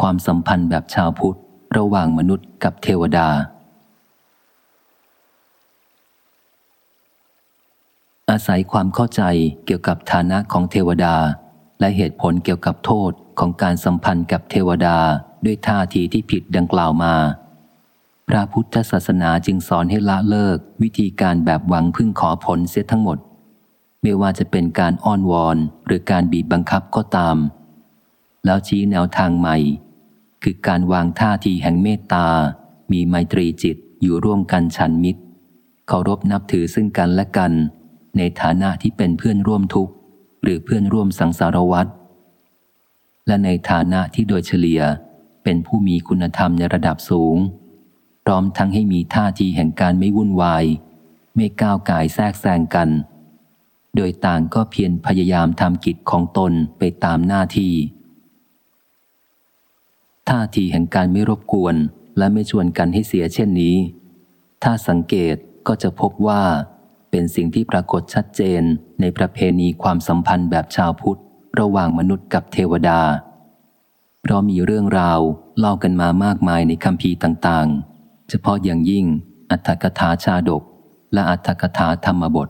ความสัมพันธ์แบบชาวพุทธ ระหว่างมนุษย์กับเทวดา อาศัยความเข้าใจเกี่ยวกับฐานะของเทวดา และเหตุผลเกี่ยวกับโทษของการสัมพันธ์กับเทวดาด้วยท่าทีที่ผิดดังกล่าวมา พระพุทธศาสนาจึงสอนให้ละเลิกวิธีการแบบหวังพึ่งขอผลเสียทั้งหมด ไม่ว่าจะเป็นการอ้อนวอนหรือการบีบบังคับก็ตามแล้วชี้แนวทางใหม่ คือการวางท่าทีแห่งเมตตา มีไมตรีจิตอยู่ร่วมกันฉันมิตร เคารพนับถือซึ่งกันและกัน ในฐานะที่เป็นเพื่อนร่วมทุกข์ หรือเพื่อนร่วมสังสารวัฏและในฐานะที่โดยเฉลี่ยเป็นผู้มีคุณธรรมในระดับสูง พร้อมทั้งให้มีท่าทีแห่งการไม่วุ่นวาย ไม่ก้าวกายแทรกแซงกัน โดยต่างก็เพียรพยายามทำกิจของตนไปตามหน้าที่ ท่าทีแห่งการไม่รบกวนและไม่ชวนกันให้เสียเช่นนี้ ถ้าสังเกตก็จะพบว่า เป็นสิ่งที่ปรากฏชัดเจนในประเพณีความสัมพันธ์แบบชาวพุทธ ระหว่างมนุษย์กับเทวดา เพราะมีเรื่องราวเล่ากันมามากมายในคำพีต่างๆ เฉพาะอย่างยิ่ง อัตถกถาชาดก และอัตถกถาธรรมบท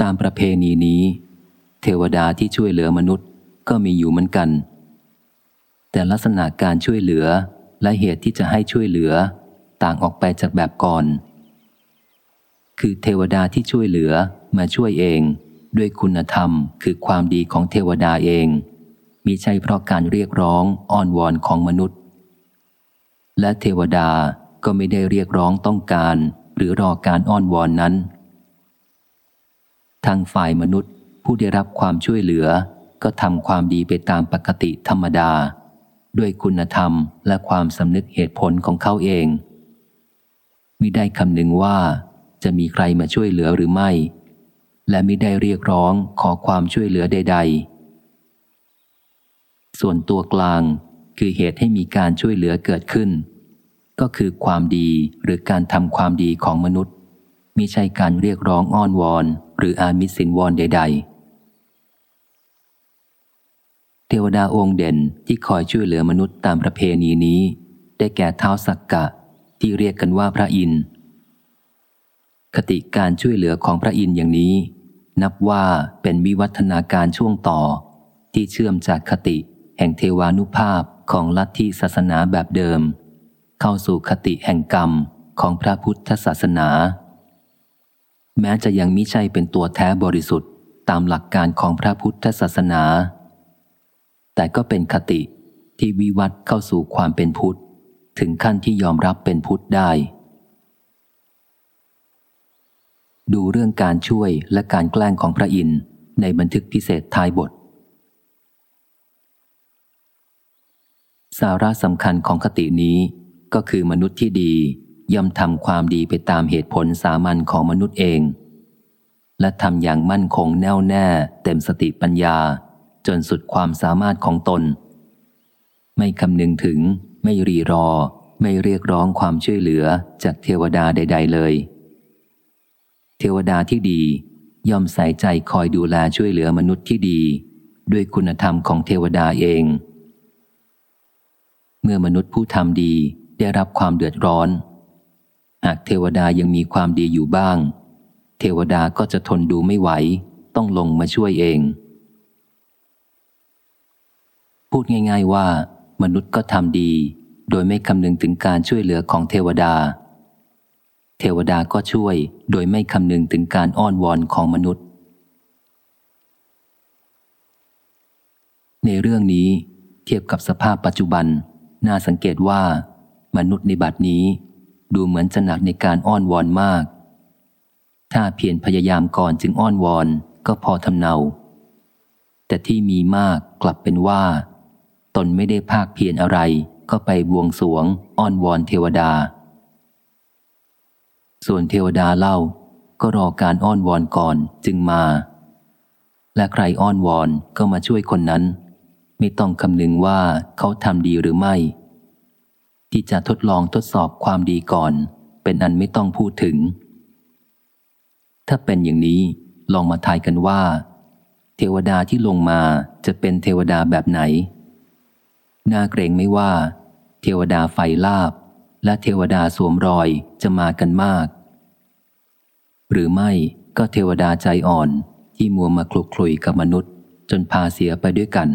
ตามประเพณีนี้ เทวดาที่ช่วยเหลือมนุษย์ก็มีอยู่เหมือนกัน แต่ลักษณะการช่วยเหลือและเหตุที่จะให้ช่วยเหลือ ต่างออกไปจากแบบก่อน คือเทวดาที่ช่วยเหลือมาช่วยเอง ด้วยคุณธรรมคือความดีของเทวดาเอง มิใช่เพราะการเรียกร้องอ้อนวอนของมนุษย์ และเทวดาก็ไม่ได้เรียกร้องต้องการ หรือรอการอ้อนวอนนั้น ทางฝ่ายมนุษย์ผู้ได้รับความช่วยเหลือก็ทำความดีไปตามปกติธรรมดา ด้วยคุณธรรมและความสำนึกเหตุผลของเขาเอง มิได้คำนึงว่าจะมีใครมาช่วยเหลือหรือไม่ และไมิได้เรียกร้องขอความช่วยเหลือใด ๆ ส่วนตัวกลางคือเหตุให้มีการช่วยเหลือเกิดขึ้น ก็คือความดีหรือการทำความดีของมนุษย์ มิใช่การเรียกร้องอ้อนวอน หรืออามิสินวอนใด ๆ เทวดาองค์เด่นที่คอยช่วยเหลือมนุษย์ตามประเพณีนี้ ได้แก่เท้าสักกะที่เรียกกันว่าพระอินทร์คติการช่วยเหลือของพระอินทร์อย่างนี้ นับว่าเป็นวิวัฒนาการช่วงต่อ ที่เชื่อมจากคติแห่งเทวานุภาพของลัทธิศาสนาแบบเดิม เข้าสู่คติแห่งกรรมของพระพุทธศาสนา แม้จะยังมิใช่เป็นตัวแท้บริสุทธิ์ตามหลักการของพระพุทธศาสนา แต่ก็เป็นคติที่วิวัฒเข้าสู่ความเป็นพุทธ ถึงขั้นที่ยอมรับเป็นพุทธได้ ดูเรื่องการช่วยและการแกล้งของพระอินทร์ในบันทึกพิเศษท้ายบท สาระสำคัญของคตินี้ก็คือมนุษย์ที่ดีย่อมทำความดีไปตามเหตุผลสามัญของมนุษย์เอง และทำอย่างมั่นคงแน่วแน่เต็มสติปัญญา จนสุดความสามารถของตน ไม่คำนึงถึง ไม่รีรอ ไม่เรียกร้องความช่วยเหลือจากเทวดาใด ๆ เลย เทวดาที่ดีย่อมใส่ใจคอยดูแลช่วยเหลือมนุษย์ที่ดี ด้วยคุณธรรมของเทวดาเอง เมื่อมนุษย์ผู้ทำดีได้รับความเดือดร้อน หากเทวดายังมีความดีอยู่บ้าง เทวดาก็จะทนดูไม่ไหว ต้องลงมาช่วยเอง พูดง่าย ๆว่า มนุษย์ก็ทำดี โดยไม่คำนึงถึงการช่วยเหลือของเทวดา เทวดาก็ช่วยโดยไม่คำนึงถึงการอ้อนวอนของมนุษย์ ในเรื่องนี้เทียบกับสภาพปัจจุบัน น่าสังเกตว่า มนุษย์ในบัดนี้ ดูเหมือนจะหนักในการอ้อนวอนมาก ถ้าเพียรพยายามก่อนจึงอ้อนวอนก็พอทำเนาแต่ที่มีมากกลับเป็นว่า ตนไม่ได้ภาคเพียรอะไร ก็ไปบวงสวง อ้อนวอนเทวดา ส่วนเทวดาเล่าก็รอการอ้อนวอนก่อนจึงมา และใครอ้อนวอนก็มาช่วยคนนั้น ไม่ต้องคำนึงว่าเขาทำดีหรือไม่ ที่จะทดลองทดสอบความดีก่อน เป็นอันไม่ต้องพูดถึง ถ้าเป็นอย่างนี้ลองมาทายกันว่า เทวดาที่ลงมาจะเป็นเทวดาแบบไหน น่าเกรงไม่ว่า เทวดาไฟลาบ และเทวดาสวมรอยจะมากันมาก หรือไม่ก็เทวดาใจอ่อนที่มัวมาคลุกคลุยกับมนุษย์ จนพาเสียไปด้วยกัน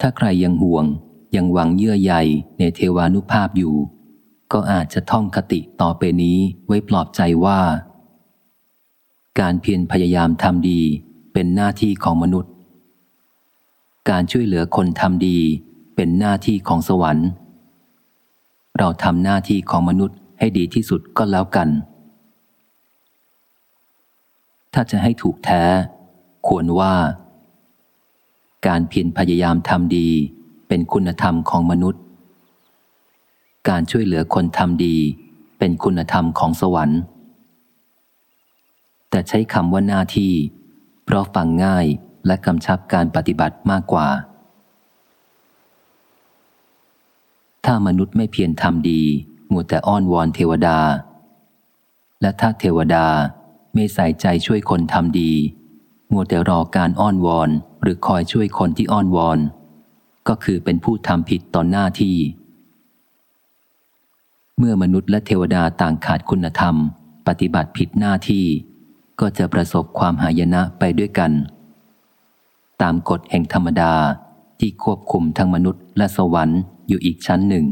ถ้าใครยังห่วงยังหวังเยื่อใยในเทวานุภาพอยู่ ก็อาจจะท่องคติต่อไปนี้ไว้ปลอบใจว่า การเพียรพยายามทำดี เป็นหน้าที่ของมนุษย์ การช่วยเหลือคนทำดี เป็นหน้าที่ของสวรรค์ เราทำหน้าที่ของมนุษย์ให้ดีที่สุดก็แล้วกัน ถ้าจะให้ถูกแท้ ควรว่า การเพียรพยายามทำดี เป็นคุณธรรมของมนุษย์ การช่วยเหลือคนทำดี เป็นคุณธรรมของสวรรค์ แต่ใช้คำว่าหน้าที่ เพราะฟังง่ายและกำชับการปฏิบัติมากกว่า ถ้ามนุษย์ไม่เพียรทำดีมัวแต่อ้อนวอนเทวดา และถ้าเทวดาไม่ใส่ใจช่วยคนทำดีมัวแต่รอการอ้อนวอนหรือคอยช่วยคนที่อ้อนวอน ก็คือเป็นผู้ทำผิดต่อหน้าที่ เมื่อมนุษย์และเทวดาต่างขาดคุณธรรม ปฏิบัติผิดหน้าที่ ก็จะประสบความหายนะไปด้วยกัน ตามกฎแห่งธรรมดาที่ควบคุมทั้งมนุษย์และสวรรค์อยู่อีกชั้นหนึ่ง